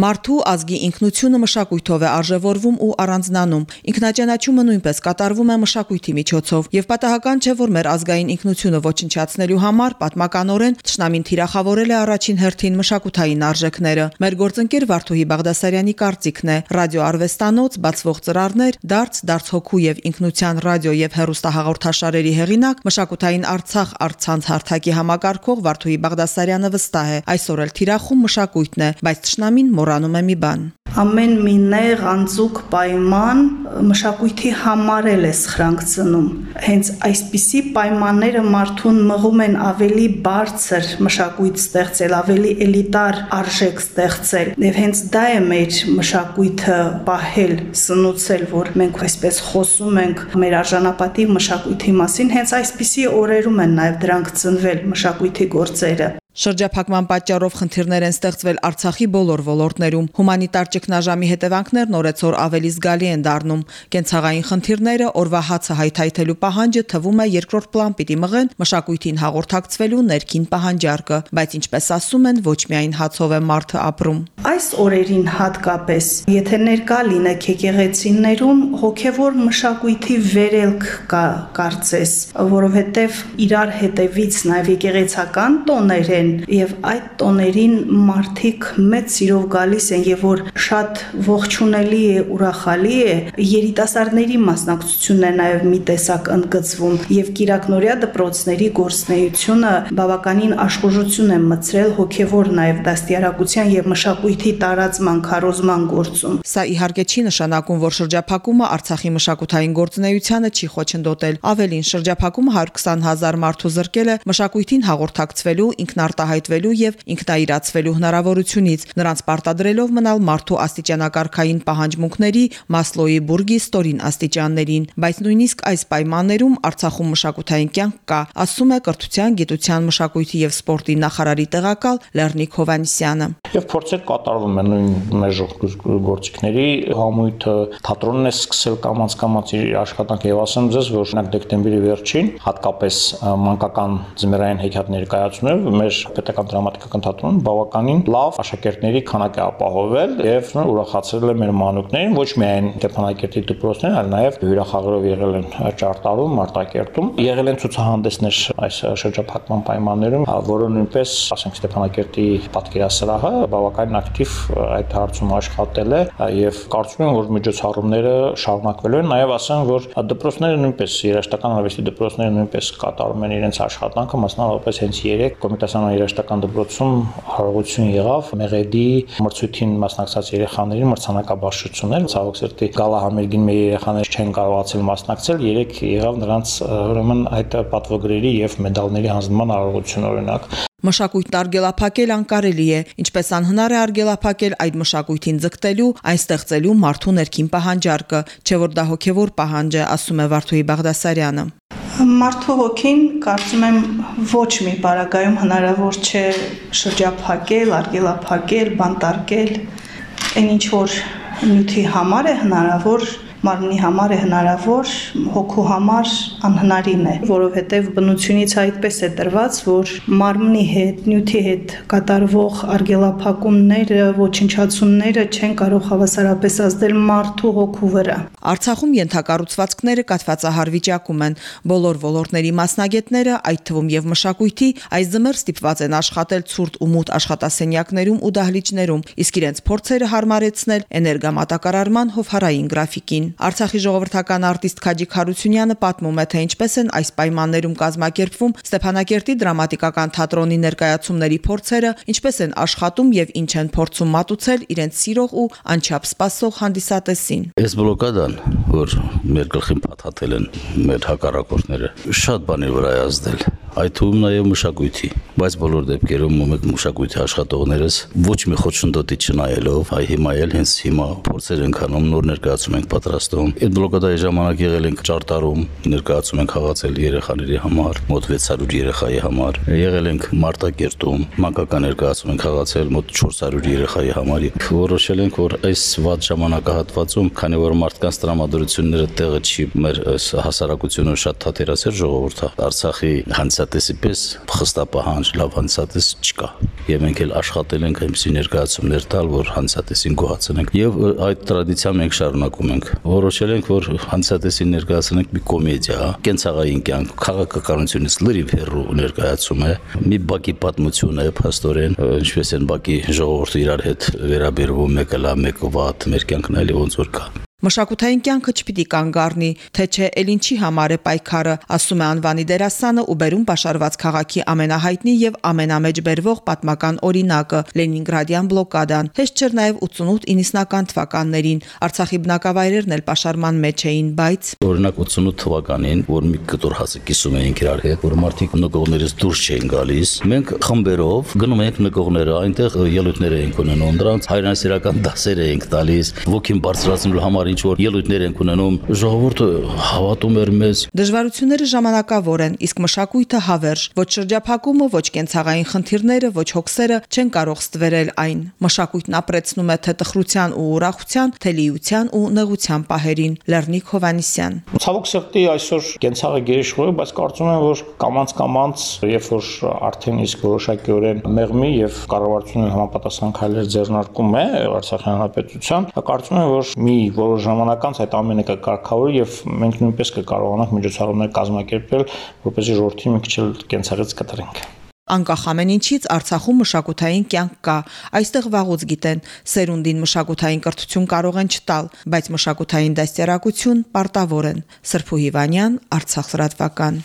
Մարդու ազգի ինքնությունը մշակույթով է արժևորվում ու առանձնանում։ Ինքնաճանաչումը նույնպես կատարվում է մշակույթի միջոցով, եւ պատահական չէ, որ մեր ազգային ինքնությունը ոչնչացնելու համար պատմականորեն Թշնամին թիրախավորել է առաջին հերթին մշակութային արժեքները։ Մեր գործընկեր Վարդուհի Բաղդասարյանի կարծիքն է. ռադիոարվեստանոց բացվող ծրարներ, դարձ, դարձ հոգու եւ ինքնության ռադիո եւ հեռուստահաղորդաշարերի հեղինակ, մշակութային Արցախ արցանց հարթակի համակարգող Վարդուհի Բաղդասարյանը վստահ է, այսօր էլ թիրախում մշակույթն է, բայց Թշնամին մոռանում է մի բան ամեն մի նեղ անցուկ պայման մշակույթի համարել է սխրանք ծնում հենց այսպիսի պայմանները մարդուն մղում են ավելի բարձր մշակույթ ստեղծել ավելի էլիտար արժեք ստեղծել եւ հենց դա է մեր մշակույթը պահել սնուցել որ մենք այսպես խոսում ենք մեր արժանապատիվ մշակույթի մասին հենց այսպիսի օրերում են նաեւ դրանք ծնվել մշակույթի գործերը Շրջափակման պատճառով խնդիրներ են ստեղծվել Արցախի բոլոր ոլորտներում։ Հումանիտար ճգնաժամի հետևանքներն օրեցօր ավելի զգալի են դառնում։ Կենցաղային խնդիրները օրվա հացը հայթայթելու պահանջը թվում է երկրորդ պլան պիտի մղեն մշակույթին հաղորդակցվելու ներքին պահանջարկը, բայց ինչպես ասում են, ոչ միայն հացով է մարդը ապրում։ Այս օրերին հատկապես, եթե ներկա լինեք եկեղեցիներում, հոգևոր մշակույթի վերելք կա կարծես, որովհետև իրար հետևից նաև եկեղեցական տոներ են եւ այդ տոներին մարդիկ մեծ սիրով գալիս են եւ որ շատ ողջունելի է, ուրախալի է, երիտասարդների մասնակցությունն է նաեւ մի տեսակ ընդգծվում եւ Կիրակնորիա դպրոցների գործնեությունը բավականին աշխուժություն է մցրել հոգեվոր նաեւ դաստիարակության եւ մշակույթի տարածման քարոզման գործում։ Սա իհարկե չի նշանակում, որ շրջափակումը Արցախի մշակութային գործունեությանը չի խոչընդոտել։ Ավելին, շրջափակումը 120 հազար մարդու զրկել է մշակույթին հաղորդակցվելու ինքնա արտահայտվելու եւ ինքնաիրացվելու հնարավորությունից, նրանց պարտադրելով մնալ մարդու աստիճանակարգային պահանջմունքների Մասլոյի բուրգի ստորին աստիճաններին, բայց նույնիսկ այս պայմաններում Արցախում մշակութային կյանք կա, ասում է կրթության, գիտության, մշակույթի եւ սպորտի նախարարի տեղակալ Լեռնիկ Հովանիսյանը։ Եվ փորձեր կատարվում են նույն մեր գործիքների համույթը թատրոնն է սկսել կամած-կամած իր աշխատանքը եւ ասեմ ձեզ, որ օրինակ դեկտեմբերի վերջին հատկապես մանկական ձմեռային հեքիաթ ներկայացումներ մեր պետական դրամատիկական թատրոնում բավականին լավ աշակերտների քանակ է ապահովել եւ ուրախացրել է մեր մանուկներին ոչ միայն Ստեփանակերտի դպրոցներն, այլ նաեւ հյուրախաղերով եղել են Ճարտարում, Մարտակերտում, եղել են ցուցահանդեսներ այս շրջափակման պայմաններում, որը նույնպես, ասենք Ստեփանակերտի պատկերասրահը բավականին ակտիվ այդ հարցում աշխատել է եւ կարծում եմ, որ միջոցառումները շարունակվելու են, նաեւ ասեմ, որ դպրոցները նույնպես երաշտական արվեստի դպրոցները նույնպես կատարում են իրենց աշխատանքը, մասնավորապես հենց 3 կոմիտասան երաշտական դպրոցում հարողություն եղավ Մեղեդի մրցույթին մասնակցած երեխաների մրցանակաբաշխություններ ցավոք սրտի գալա համերգին մեր երեխաներ չեն կարողացել մասնակցել երեք եղավ նրանց ուրեմն այդ պատվոգրերի եւ մեդալների հանձնման արարողություն օրինակ Մշակույթն արգելափակել անկարելի է, ինչպես անհնար է արգելափակել այդ մշակույթին ձգտելու, այն ստեղծելու մարդու ներքին պահանջարկը, չէ որ դա հոգևոր պահանջ է, ասում է Վարդուհի Բաղդասարյանը։ Մարդու հոգին կարծում եմ ոչ մի բարագայում հնարավոր չէ շրջափակել, արգելափակել, բանտարկել, այն ինչ որ նյութի համար է հնարավոր մարմնի համար է հնարավոր, հոգու համար անհնարին է, որովհետև բնությունից այդպես է տրված, որ մարմնի հետ, նյութի հետ կատարվող արգելափակումները, ոչնչացումները չեն կարող հավասարապես ազդել մարդու հոգու վրա։ Արցախում ենթակառուցվածքները կաթվածահար վիճակում են։ Բոլոր ոլորտների մասնագետները, այդ թվում եւ մշակույթի, այս զմեր ստիպված են աշխատել ցուրտ ու մութ աշխատասենյակներում ու դահլիճներում, իսկ իրենց փորձերը հարմարեցնել էներգամատակարարման հովհարային գրաֆիկին։ Արցախին։ Արցախի ժողովրդական արտիստ Քաջիկ Հարությունյանը պատմում է, թե ինչպես են այս պայմաններում կազմակերպվում Ստեփանակերտի դրամատիկական թատրոնի ներկայացումների փորձերը, ինչպես են աշխատում եւ ինչ են փորձում մատուցել իրենց սիրող ու անչափ սпасող հանդիսատեսին։ Այս բլոկադան, որ մեր գլխին փաթաթել են մեր հակառակորդները, շատ բանի վրա է ազդել այդ թվում նաև մշակույթի, բայց բոլոր դեպքերում մենք մշակույթի աշխատողներս ոչ մի խոչընդոտի չնայելով, այ հիմա էլ հենց հիմա փորձեր ենք անում նոր ներկայացում ենք պատրաստ պատրաստում։ Այդ բլոկադայի ժամանակ եղել ենք ճարտարում, ներկայացում ենք խաղացել երեխաների համար, մոտ 600 երեխայի համար։ Եղել ենք Մարտակերտում, մանկական ներկայացում ենք խաղացել մոտ 400 երեխայի համար։ Որոշել ենք, որ այս վատ ժամանակահատվածում, քանի որ մարդկանց տրամադրությունները տեղը չի, մեր հասարակությունը շատ թատերացել ժողովուրդը, Արցախի հանցատեսի պես խստապահանջ լավ հանցատես չկա։ Եվ մենք էլ աշխատել ենք այնպիսի ներկայացումներ տալ, որ հանցատեսին գոհացնենք եւ այդ տրադիցիան մենք շարունակում ենք։ Որոշել ենք, որ հանցատեսին ներկայացնենք մի կոմեդիա, կենցաղային կյանք, քաղաքականությունից լրիվ հեռու ներկայացում է։ Մի բակի պատմություն է փաստորեն, ինչպես են բակի ժողովուրդը իրար հետ վերաբերվում, մեկը լավ, մեկը վատ, մեր կյանքն այլ ոնց որ կա։ Մշակութային կյանքը չպիտի կանգ առնի, թե չէ ել ինչի համար է պայքարը, ասում է անվանի դերասանը ու բերում պաշարված քաղաքի ամենահայտնի եւ ամենամեջ բերվող պատմական օրինակը՝ Լենինգրադյան բլոկադան։ Հեշտ չէր նաեւ 88-90-ական թվականներին Արցախի բնակավայրերն էլ պաշարման մեջ էին, բայց օրինակ 88 թվականին, որ մի կտոր հասը կիսում էինք իրար հետ, որ մարդիկ նկողներից դուրս չէին գալիս, մենք խմբերով գնում էինք նկողները, այնտեղ ելույթներ էինք ունենում, դրանց հայրենասիրական դասեր էինք տալիս, ոգին բարձրացնելու համար ինչ որ ելույթներ ենք ունենում, ժողովուրդը հավատում էր մեզ։ Դժվարությունները ժամանակավոր են, իսկ մշակույթը հավերժ։ Ոչ շրջափակումը, ոչ կենցաղային խնդիրները, ոչ հոգսերը չեն կարող ստվերել այն։ Մշակույթն ապրեցնում է թե տխրության ու ուրախության, թե լիության ու նեղության պահերին։ Լեռնիկ Հովանիսյան։ Ցավոք սրտի այսօր կենցաղը գերիշխող է, բայց կարծում եմ, որ կամած կամած, երբ որ արդեն իսկ որոշակիորեն մեղմի եւ կառավարությունը համապատասխան քայլեր ձեռնարկում է Արցախի հանրապետության, կարծում եմ, որ մի որոշ ժամանակ անց այդ ամենը կկարգավորի եւ մենք նույնպես կկարողանանք միջոցառումներ կազմակերպել, որպեսզի ժողովրդին մի քիչ կենցաղից կտրենք։ Անկախ ամեն ինչից Արցախում մշակութային կյանք կա։ Այստեղ վաղուց գիտեն, սերունդին մշակութային կրթություն կարող են չտալ, բայց մշակութային դաստիարակություն պարտավոր են։ Սրփու Հիվանյան, Արցախ լրատվական։